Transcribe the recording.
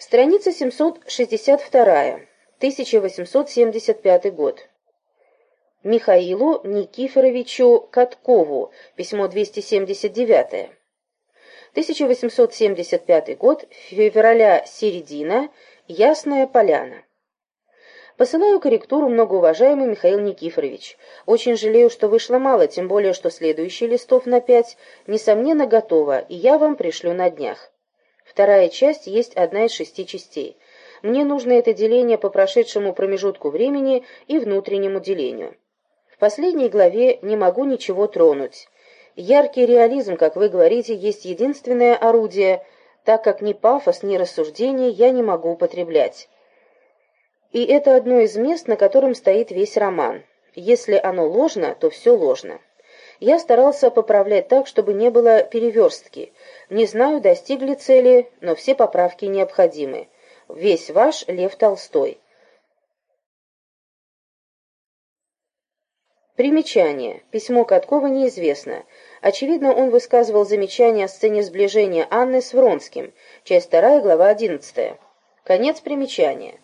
Страница 762. 1875 год. Михаилу Никифоровичу Каткову. Письмо 279. 1875 год. Февраля середина. Ясная поляна. Посылаю корректуру, многоуважаемый Михаил Никифорович. Очень жалею, что вышло мало, тем более, что следующий листов на пять, несомненно, готово, и я вам пришлю на днях. Вторая часть есть одна из шести частей. Мне нужно это деление по прошедшему промежутку времени и внутреннему делению. В последней главе не могу ничего тронуть. Яркий реализм, как вы говорите, есть единственное орудие, так как ни пафос, ни рассуждение я не могу употреблять. И это одно из мест, на котором стоит весь роман. Если оно ложно, то все ложно. Я старался поправлять так, чтобы не было переверстки. Не знаю, достигли цели, но все поправки необходимы. Весь ваш Лев Толстой. Примечание. Письмо Каткова неизвестно. Очевидно, он высказывал замечания о сцене сближения Анны с Вронским. Часть 2, глава 11. Конец примечания.